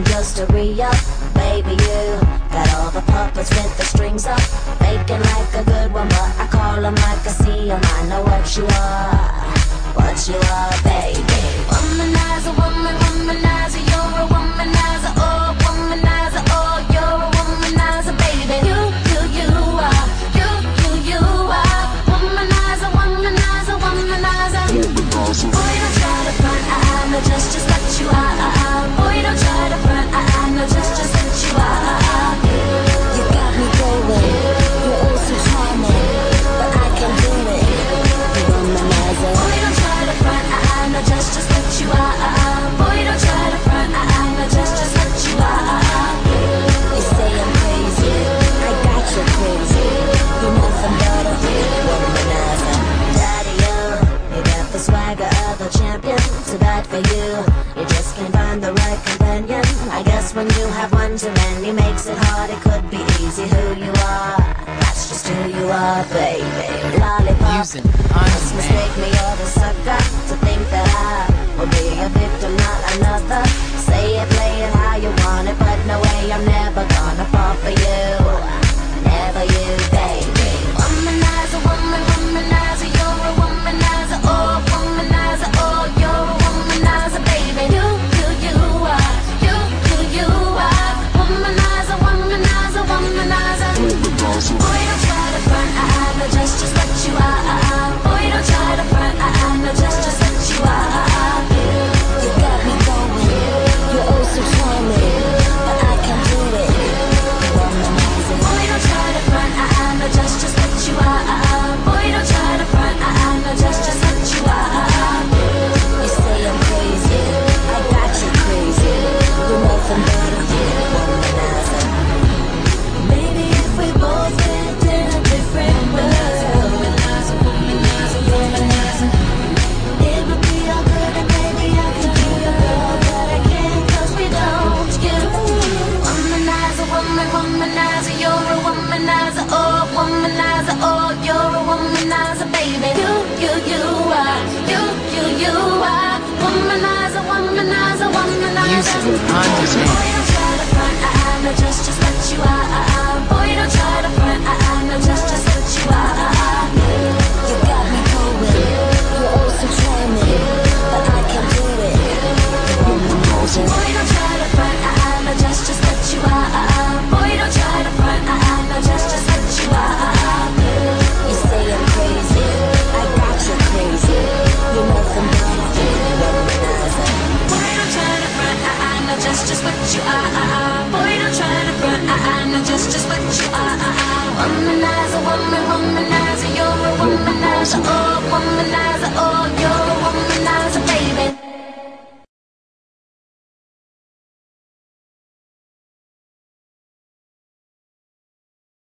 I'm just a re-up. Baby, you got all the puppets with the strings up. Faking like a good one, but I call them like I see them I know what you are, what you are, baby. Womanizer, woman, womanizer, you're a womanizer. Oh, womanizer, oh, you're a womanizer, baby. You, you, you are, you, you, you are. Womanizer, womanizer, womanizer. Boy, don't try to front, I'm just, just champion, too bad for you. You just can't find the right companion. I guess when you have one too many makes it hard. It could be easy who you are. That's just who you are, baby. Lollipop. Using Just mistake me or the sucker To think that I will be a victim, not another. Say it, play it how you want it But no way, I'm never gonna fall for you. Hands, hands, hands. womanizer, woman, womanizer, you're a womanizer, oh, womanizer, oh, you're